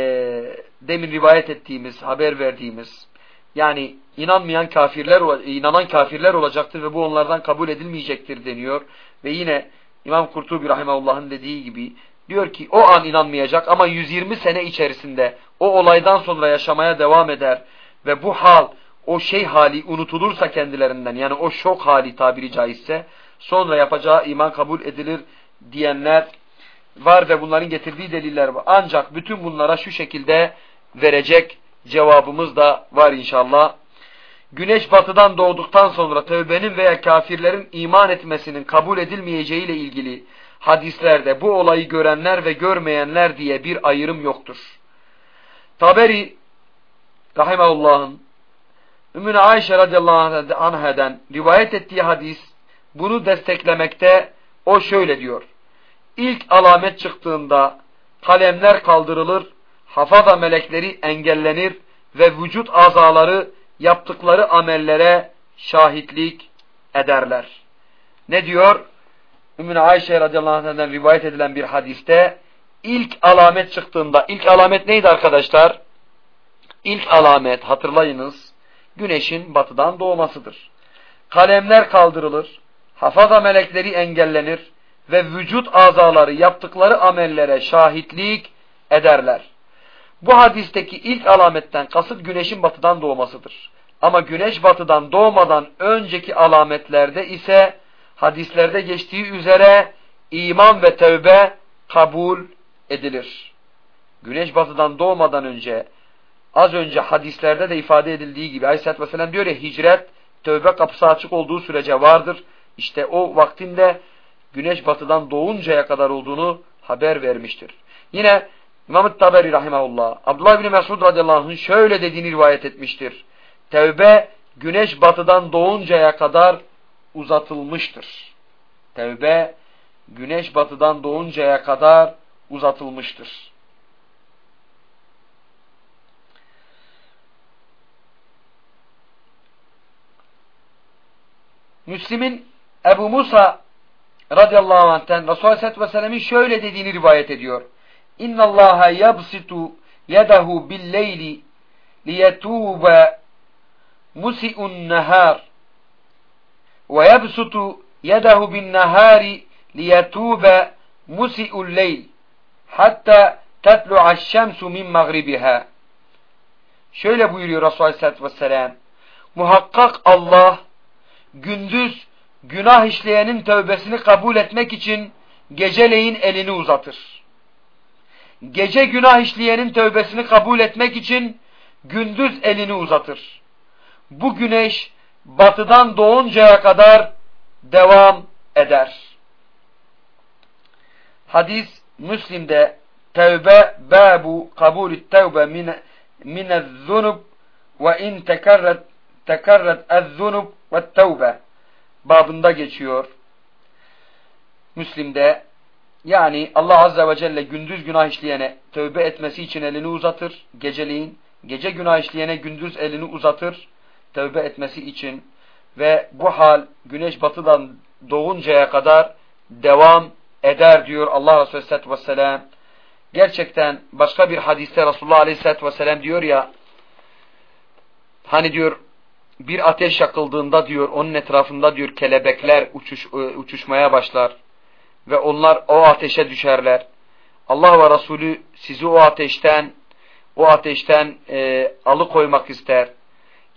S1: demin rivayet ettiğimiz, haber verdiğimiz, yani inanmayan kafirler, inanan kafirler olacaktır ve bu onlardan kabul edilmeyecektir deniyor. Ve yine İmam Kurtubi Rahimahullah'ın dediği gibi diyor ki o an inanmayacak ama 120 sene içerisinde o olaydan sonra yaşamaya devam eder ve bu hal o şey hali unutulursa kendilerinden yani o şok hali tabiri caizse sonra yapacağı iman kabul edilir diyenler var ve bunların getirdiği deliller var. Ancak bütün bunlara şu şekilde verecek cevabımız da var inşallah. Güneş batıdan doğduktan sonra tövbenin veya kafirlerin iman etmesinin kabul edilmeyeceği ile ilgili hadislerde bu olayı görenler ve görmeyenler diye bir ayrım yoktur. Taberi Rahimahullah'ın Ümmüne Ayşe radıyallahu anh'den rivayet ettiği hadis bunu desteklemekte o şöyle diyor. İlk alamet çıktığında kalemler kaldırılır, hafaza melekleri engellenir ve vücut azaları yaptıkları amellere şahitlik ederler. Ne diyor? Ümmüne Ayşe radıyallahu anh'den rivayet edilen bir hadiste ilk alamet çıktığında, ilk alamet neydi arkadaşlar? İlk alamet hatırlayınız, güneşin batıdan doğmasıdır. Kalemler kaldırılır, hafaza melekleri engellenir ve vücut azaları yaptıkları amellere şahitlik ederler. Bu hadisteki ilk alametten kasıt güneşin batıdan doğmasıdır. Ama güneş batıdan doğmadan önceki alametlerde ise hadislerde geçtiği üzere iman ve tövbe kabul edilir. Güneş batıdan doğmadan önce az önce hadislerde de ifade edildiği gibi Aleyhisselatü Vesselam diyor ya hicret tövbe kapısı açık olduğu sürece vardır. İşte o vaktinde güneş batıdan doğuncaya kadar olduğunu haber vermiştir. Yine İmam-ı Taberi Rahimahullah Abdullah bin Mesud radıyallahu anh'ın şöyle dediğini rivayet etmiştir. Tevbe güneş batıdan doğuncaya kadar uzatılmıştır. Tevbe güneş batıdan doğuncaya kadar uzatılmıştır. Müslim'in Ebu Musa radıyallahu anh'ten Resulü Aleyhisselatü Vesselam'ın şöyle dediğini rivayet ediyor. İnna yedahu bil leyli liyetuba musi'un nehar ve yabsutu yedahu bin nehari liyetuba musi'ul leyl hatta tetlu'a şemsu min mağribiha şöyle buyuruyor Resulü Aleyhisselatü Vesselam muhakkak Allah gündüz günah işleyenin tövbesini kabul etmek için geceleyin elini uzatır. Gece günah işleyenin tövbesini kabul etmek için gündüz elini uzatır. Bu güneş batıdan doğuncaya kadar devam eder. Hadis Müslim'de tevbe babu kabulü tevbe min zunub ve in tekerret tekerret ez-zunub ve tevbe babında geçiyor. Müslim'de yani Allah Azze ve Celle gündüz günah işleyene tövbe etmesi için elini uzatır. Geceliğin gece günah işleyene gündüz elini uzatır. Tövbe etmesi için ve bu hal güneş batıdan doğuncaya kadar devam eder diyor Allah Resulü Aleyhisselatü Vesselam. Gerçekten başka bir hadiste Resulullah Aleyhisselatü Vesselam diyor ya hani diyor bir ateş yakıldığında diyor onun etrafında diyor kelebekler uçuş, e, uçuşmaya başlar ve onlar o ateşe düşerler. Allah ve Resulü sizi o ateşten o ateşten e, alıkoymak ister.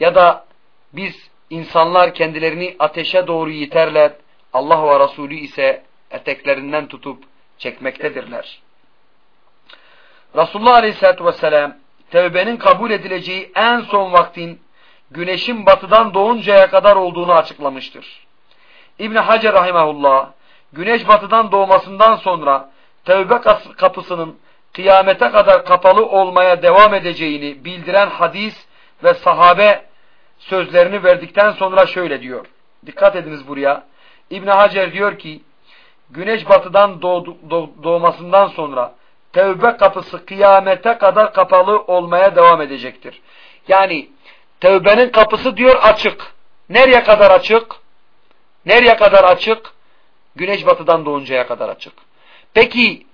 S1: Ya da biz insanlar kendilerini ateşe doğru yiterler. Allah ve Resulü ise eteklerinden tutup çekmektedirler. Resulullah Aleyhisselatü Vesselam tevbenin kabul edileceği en son vaktin güneşin batıdan doğuncaya kadar olduğunu açıklamıştır. İbn Hacer rahimahullah güneş batıdan doğmasından sonra tevbe kapısının kıyamete kadar kapalı olmaya devam edeceğini bildiren hadis ve sahabe sözlerini verdikten sonra şöyle diyor. Dikkat ediniz buraya. İbn Hacer diyor ki güneş batıdan doğdu, doğmasından sonra tevbe kapısı kıyamete kadar kapalı olmaya devam edecektir. Yani tevbenin kapısı diyor açık. Nereye kadar açık? Nereye kadar açık? Güneş batıdan doğuncaya kadar açık. Peki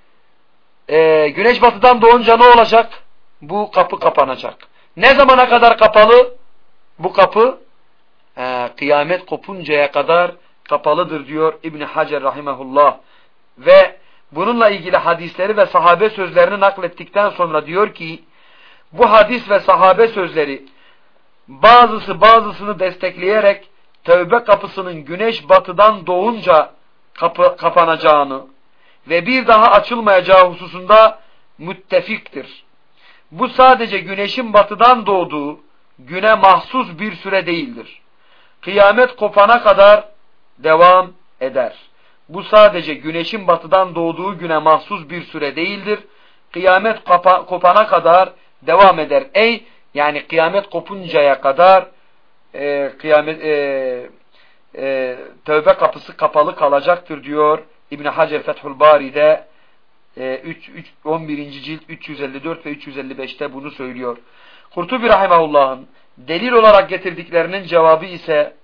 S1: e, güneş batıdan doğunca ne olacak? Bu kapı kapanacak. Ne zamana kadar kapalı? Bu kapı e, kıyamet kopuncaya kadar kapalıdır diyor İbni Hacer rahimahullah. Ve bununla ilgili hadisleri ve sahabe sözlerini naklettikten sonra diyor ki bu hadis ve sahabe sözleri bazısı bazısını destekleyerek tövbe kapısının güneş batıdan doğunca kapı, kapanacağını ve bir daha açılmayacağı hususunda müttefiktir. Bu sadece güneşin batıdan doğduğu güne mahsus bir süre değildir. Kıyamet kopana kadar devam eder. Bu sadece güneşin batıdan doğduğu güne mahsus bir süre değildir. Kıyamet kopana kadar devam eder. Ey yani kıyamet kopuncaya kadar e, kıyamet e, e, tövbe kapısı kapalı kalacaktır diyor İbn Hacer Fethül Bari'de e, 3, 3, 11. cilt 354 ve 355'te bunu söylüyor. Kurtubi Rahimahullah'ın delil olarak getirdiklerinin cevabı ise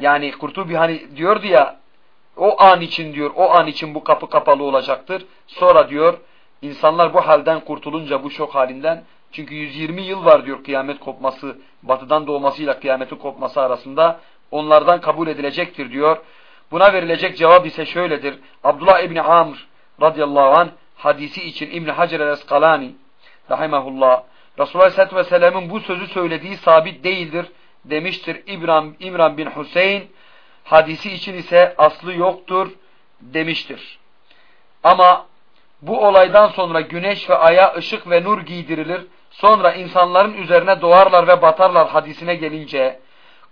S1: yani Kurtubi hani diyordu ya o an için diyor o an için bu kapı kapalı olacaktır. Sonra diyor insanlar bu halden kurtulunca bu şok halinden çünkü 120 yıl var diyor kıyamet kopması batıdan doğmasıyla kıyametin kopması arasında onlardan kabul edilecektir diyor. Buna verilecek cevap ise şöyledir. Abdullah İbni Amr radıyallahu anh hadisi için İbni Hacer el-Eskalani rahimahullah Resulullah Aleyhisselatü Vesselam'ın bu sözü söylediği sabit değildir demiştir İmran, İmran bin Hüseyin. Hadisi için ise aslı yoktur demiştir. Ama bu olaydan sonra güneş ve aya ışık ve nur giydirilir. Sonra insanların üzerine doğarlar ve batarlar hadisine gelince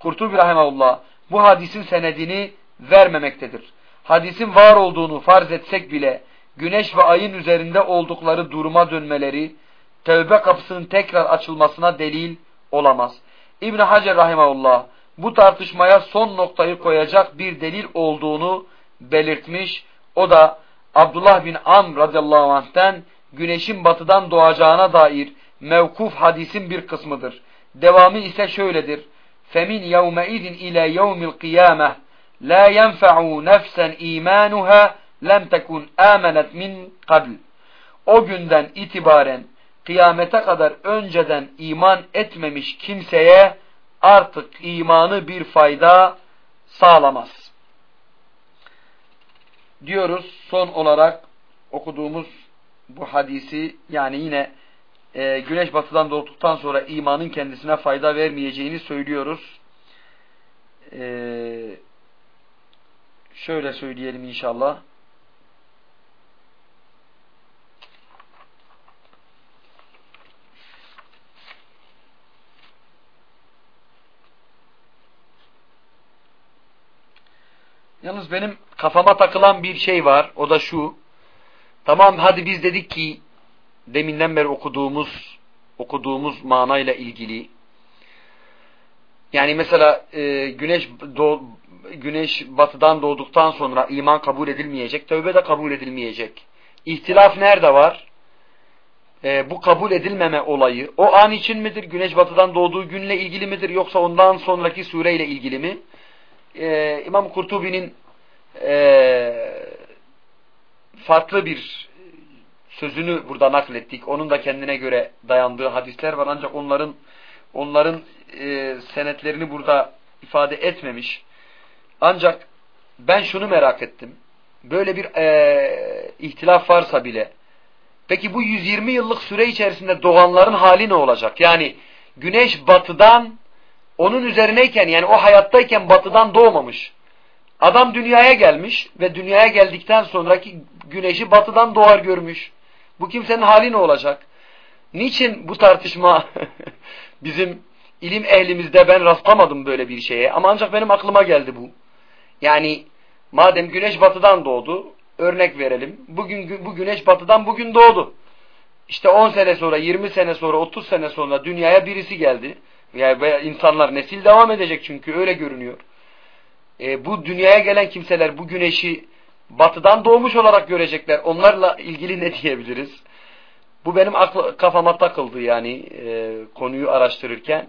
S1: Kurtubi Rahimahullah bu hadisin senedini vermemektedir. Hadisin var olduğunu farz etsek bile güneş ve ayın üzerinde oldukları duruma dönmeleri tevbe kapısının tekrar açılmasına delil olamaz. İbn Hacer rahimahullah bu tartışmaya son noktayı koyacak bir delil olduğunu belirtmiş. O da Abdullah bin Amr radıyallahu anh'ten güneşin batıdan doğacağına dair mevkuf hadisin bir kısmıdır. Devamı ise şöyledir. فَمِنْ يَوْمَئِذٍ اِلَى يَوْمِ الْقِيَامَةِ لَا يَنْفَعُ نَفْسًا اِيمَانُهَا لَمْ تَكُنْ آمَنَتْ مِنْ قَبْلِ O günden itibaren kıyamete kadar önceden iman etmemiş kimseye artık imanı bir fayda sağlamaz. Diyoruz son olarak okuduğumuz bu hadisi yani yine e, güneş batıdan doğduktan sonra imanın kendisine fayda vermeyeceğini söylüyoruz. E, şöyle söyleyelim inşallah. Yalnız benim kafama takılan bir şey var. O da şu. Tamam hadi biz dedik ki deminden beri okuduğumuz okuduğumuz manayla ilgili yani mesela e, güneş doğ, güneş batıdan doğduktan sonra iman kabul edilmeyecek, tövbe de kabul edilmeyecek. İhtilaf nerede var? E, bu kabul edilmeme olayı o an için midir? Güneş batıdan doğduğu günle ilgili midir? Yoksa ondan sonraki sureyle ilgili mi? e, İmam Kurtubi'nin e, farklı bir sözünü burada naklettik. Onun da kendine göre dayandığı hadisler var ancak onların onların e, senetlerini burada ifade etmemiş. Ancak ben şunu merak ettim. Böyle bir e, ihtilaf varsa bile peki bu 120 yıllık süre içerisinde doğanların hali ne olacak? Yani güneş batıdan onun üzerineyken yani o hayattayken batıdan doğmamış. Adam dünyaya gelmiş ve dünyaya geldikten sonraki güneşi batıdan doğar görmüş. Bu kimsenin hali ne olacak? Niçin bu tartışma bizim ilim ehlimizde ben rastlamadım böyle bir şeye ama ancak benim aklıma geldi bu. Yani madem güneş batıdan doğdu örnek verelim. Bugün bu güneş batıdan bugün doğdu. İşte 10 sene sonra, 20 sene sonra, 30 sene sonra dünyaya birisi geldi Yani insanlar nesil devam edecek çünkü öyle görünüyor. E, bu dünyaya gelen kimseler bu güneşi batıdan doğmuş olarak görecekler. Onlarla ilgili ne diyebiliriz? Bu benim aklı, kafama takıldı yani e, konuyu araştırırken.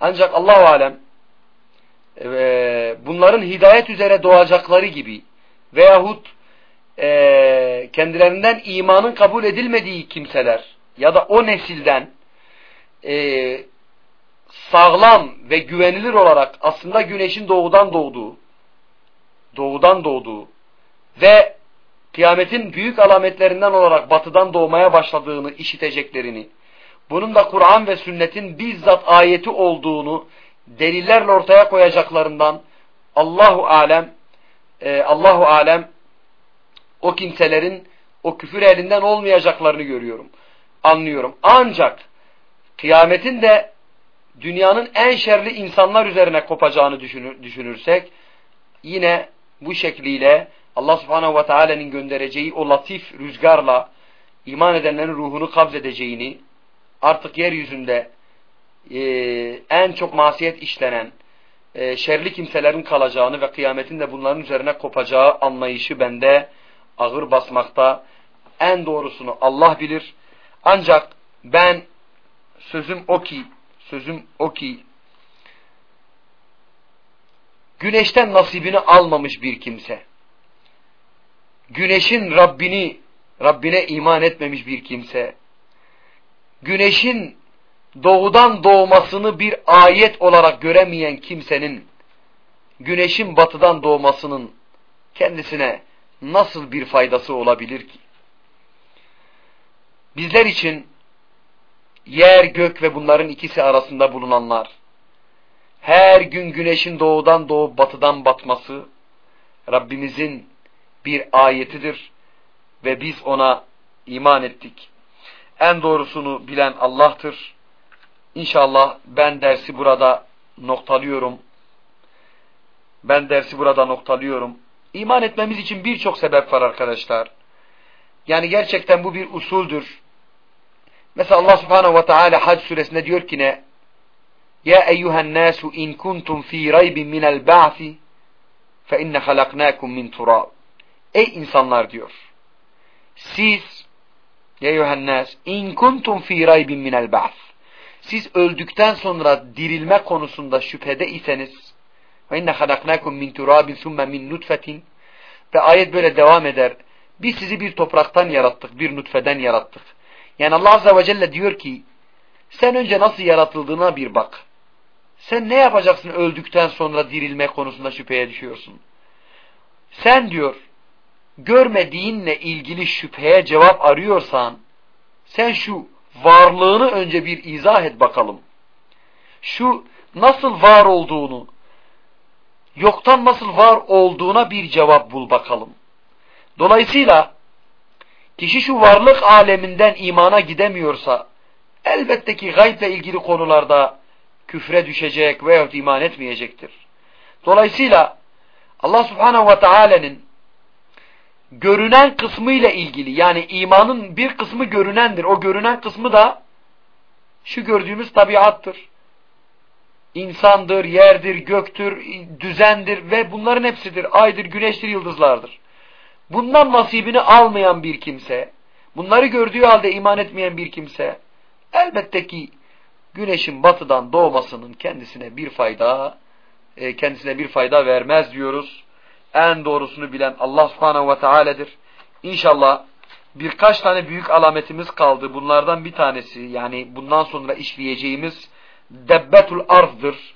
S1: Ancak Allahu alem e, bunların hidayet üzere doğacakları gibi veyahut e, kendilerinden imanın kabul edilmediği kimseler ya da o nesilden e, sağlam ve güvenilir olarak aslında güneşin doğudan doğduğu doğudan doğduğu ve kıyametin büyük alametlerinden olarak batıdan doğmaya başladığını işiteceklerini, bunun da Kur'an ve sünnetin bizzat ayeti olduğunu delillerle ortaya koyacaklarından Allahu alem e, Allahu alem o kimselerin o küfür elinden olmayacaklarını görüyorum. Anlıyorum. Ancak kıyametin de dünyanın en şerli insanlar üzerine kopacağını düşünür, düşünürsek yine bu şekliyle Allah subhanehu ve teala'nın göndereceği o latif rüzgarla iman edenlerin ruhunu kabzedeceğini artık yeryüzünde e, en çok masiyet işlenen e, şerli kimselerin kalacağını ve kıyametin de bunların üzerine kopacağı anlayışı bende ağır basmakta. En doğrusunu Allah bilir. Ancak ben sözüm o ki sözüm o ki güneşten nasibini almamış bir kimse güneşin Rabbini Rabbine iman etmemiş bir kimse güneşin doğudan doğmasını bir ayet olarak göremeyen kimsenin güneşin batıdan doğmasının kendisine nasıl bir faydası olabilir ki? Bizler için yer, gök ve bunların ikisi arasında bulunanlar, her gün güneşin doğudan doğup batıdan batması, Rabbimizin bir ayetidir ve biz ona iman ettik. En doğrusunu bilen Allah'tır. İnşallah ben dersi burada noktalıyorum. Ben dersi burada noktalıyorum. İman etmemiz için birçok sebep var arkadaşlar. Yani gerçekten bu bir usuldür. Mesela Allah subhanehu ve teala Hac suresinde diyor ki ne? Ya eyyuhen nasu in kuntum fi raybin minel ba'fi fe inne halaknakum min turab. Ey insanlar diyor. Siz ya eyyuhennas in kuntum fi raybin minel ba'th. Siz öldükten sonra dirilme konusunda şüphede iseniz ve inne halaknakum min turabin thumma min nutfetin ve ayet böyle devam eder. Biz sizi bir topraktan yarattık, bir nutfeden yarattık. Yani Allah Azze ve Celle diyor ki, sen önce nasıl yaratıldığına bir bak. Sen ne yapacaksın öldükten sonra dirilme konusunda şüpheye düşüyorsun. Sen diyor, görmediğinle ilgili şüpheye cevap arıyorsan, sen şu varlığını önce bir izah et bakalım. Şu nasıl var olduğunu, yoktan nasıl var olduğuna bir cevap bul bakalım. Dolayısıyla kişi şu varlık aleminden imana gidemiyorsa elbette ki gayble ilgili konularda küfre düşecek veyahut iman etmeyecektir. Dolayısıyla Allah subhanehu ve teala'nın görünen kısmı ile ilgili yani imanın bir kısmı görünendir. O görünen kısmı da şu gördüğümüz tabiattır. İnsandır, yerdir, göktür, düzendir ve bunların hepsidir. Aydır, güneştir, yıldızlardır. Bundan nasibini almayan bir kimse, bunları gördüğü halde iman etmeyen bir kimse, elbette ki güneşin batıdan doğmasının kendisine bir fayda, e, kendisine bir fayda vermez diyoruz en doğrusunu bilen Allah subhanehu ve teala'dır. İnşallah birkaç tane büyük alametimiz kaldı. Bunlardan bir tanesi yani bundan sonra işleyeceğimiz debbetul arzdır.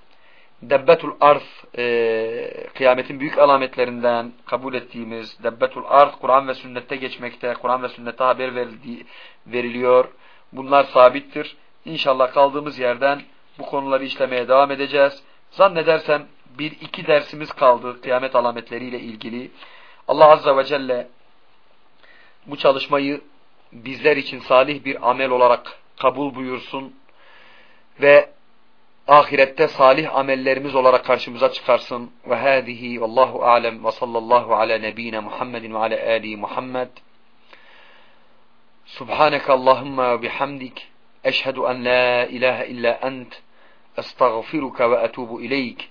S1: Debbetul arz e, kıyametin büyük alametlerinden kabul ettiğimiz debbetul arz Kur'an ve sünnette geçmekte. Kur'an ve sünnette haber verildiği, veriliyor. Bunlar sabittir. İnşallah kaldığımız yerden bu konuları işlemeye devam edeceğiz. Zannedersem bir iki dersimiz kaldı kıyamet alametleriyle ilgili. Allah Azze ve Celle bu çalışmayı bizler için salih bir amel olarak kabul buyursun ve ahirette salih amellerimiz olarak karşımıza çıkarsın. Ve hâzihi vallahu alem ve sallallahu ala nebine Muhammedin ve ala ali Muhammed. Subhaneke Allahumma ve bihamdik. Eşhedü en la ilahe illa ent. Estağfiruka ve etubu ileyk.